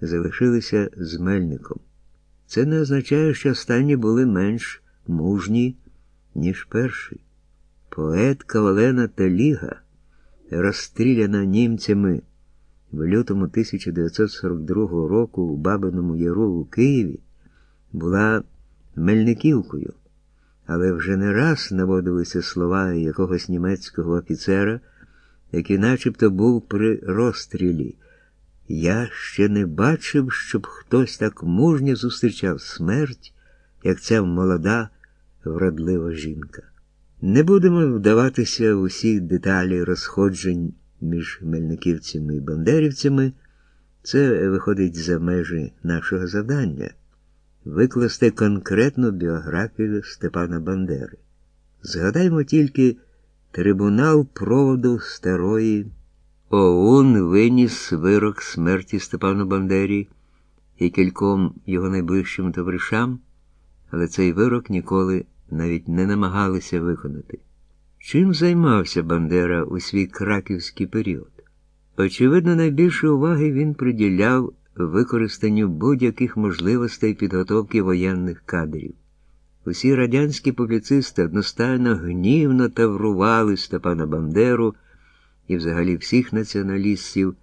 залишилися з Мельником. Це не означає, що останні були менш мужні, ніж перші. Поет Кавалена Таліга, розстріляна німцями в лютому 1942 року у Бабиному Яру у Києві, була Мельниківкою, але вже не раз наводилися слова якогось німецького офіцера, який начебто був при розстрілі. Я ще не бачив, щоб хтось так мужньо зустрічав смерть, як ця молода, вродлива жінка. Не будемо вдаватися в усі деталі розходжень між мельниківцями і бандерівцями. Це виходить за межі нашого завдання викласти конкретну біографію Степана Бандери. Згадаймо тільки трибунал проводу старої. ОУН виніс вирок смерті Степану Бандері і кільком його найближчим товаришам, але цей вирок ніколи навіть не намагалися виконати. Чим займався Бандера у свій краківський період? Очевидно, найбільше уваги він приділяв використанню будь-яких можливостей підготовки воєнних кадрів. Усі радянські публіцисти одностайно гнівно таврували Степана Бандеру і взагалі всіх націоналістів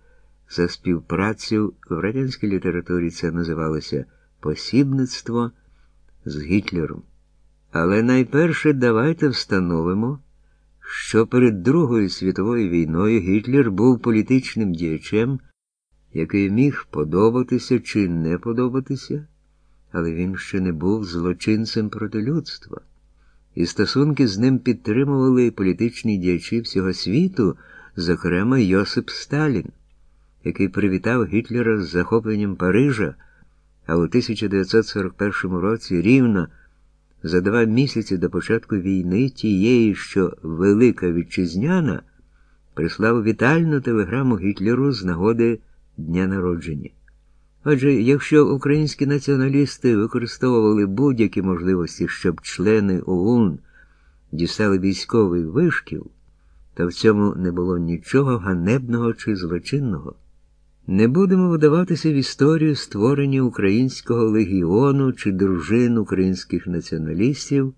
за співпрацю в радянській літературі це називалося посібництво з Гітлером. Але найперше давайте встановимо, що перед Другою світовою війною Гітлер був політичним діячем, який міг подобатися чи не подобатися, але він ще не був злочинцем проти людства, і стосунки з ним підтримували політичні діячі всього світу зокрема Йосип Сталін, який привітав Гітлера з захопленням Парижа, а у 1941 році рівно за два місяці до початку війни тієї, що Велика Вітчизняна прислав вітальну телеграму Гітлеру з нагоди дня народження. Отже, якщо українські націоналісти використовували будь-які можливості, щоб члени ОУН дістали військовий вишкіл, та в цьому не було нічого ганебного чи злочинного. Не будемо вдаватися в історію створення українського легіону чи дружин українських націоналістів,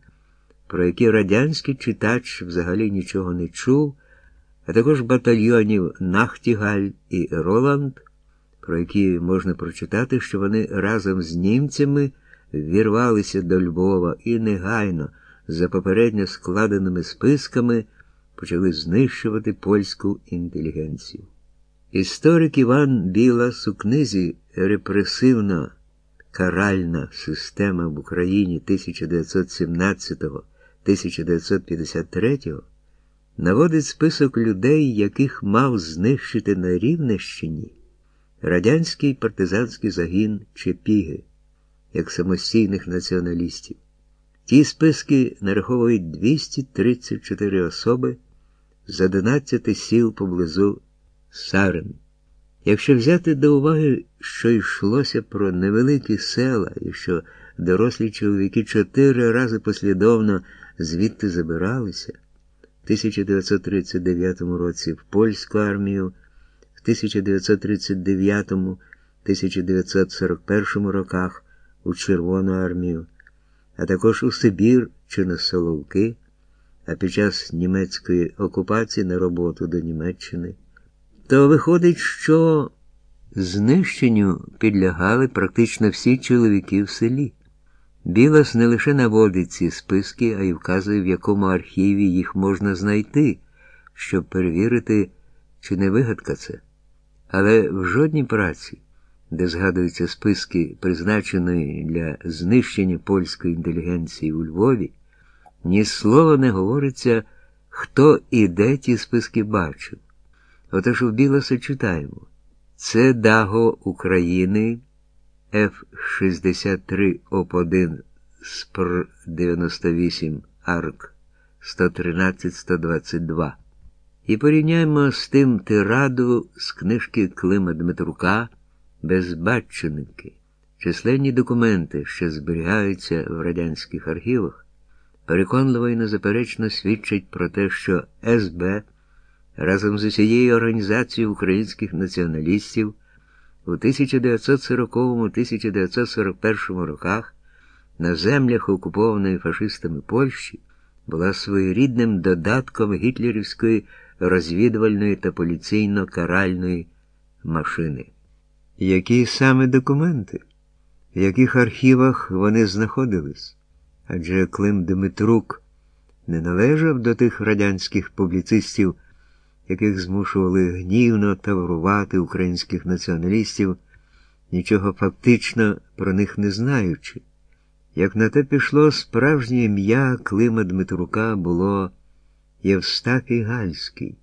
про які радянський читач взагалі нічого не чув, а також батальйонів Нахтігаль і Роланд, про які можна прочитати, що вони разом з німцями ввірвалися до Львова і негайно, за попередньо складеними списками почали знищувати польську інтелігенцію. Історик Іван Білас у книзі Репресивна каральна система в Україні 1917-1953 наводить список людей, яких мав знищити на Рівнещині радянський партизанський загін Чепіги, як самостійних націоналістів. Ті списки нараховують 234 особи з 11 сіл поблизу Сарен. Якщо взяти до уваги, що йшлося про невеликі села, і що дорослі чоловіки чотири рази послідовно звідти забиралися, в 1939 році в польську армію, в 1939-1941 роках у Червону армію, а також у Сибір чи на Соловки а під час німецької окупації на роботу до Німеччини, то виходить, що знищенню підлягали практично всі чоловіки в селі. Білас не лише наводить ці списки, а й вказує, в якому архіві їх можна знайти, щоб перевірити, чи не вигадка це. Але в жодній праці, де згадуються списки, призначеної для знищення польської інтелігенції у Львові, ні слова не говориться, хто і де ті списки бачив. Отож у Білоса читаємо. Це Даго України F63 ОП1 СПР 98 АРК 113-122. І порівняємо з тим тираду з книжки Клима Дмитрука Безбатченики, численні документи, що зберігаються в радянських архівах переконливо і незаперечно свідчить про те, що СБ разом з усією організацією українських націоналістів у 1940-1941 роках на землях, окупованої фашистами Польщі, була своєрідним додатком гітлерівської розвідувальної та поліційно-каральної машини. Які саме документи, в яких архівах вони знаходились? Адже Клим Дмитрук не належав до тих радянських публіцистів, яких змушували гнівно таврувати українських націоналістів, нічого фактично про них не знаючи. Як на те пішло, справжнє ім'я Клима Дмитрука було Євстафій Гальський.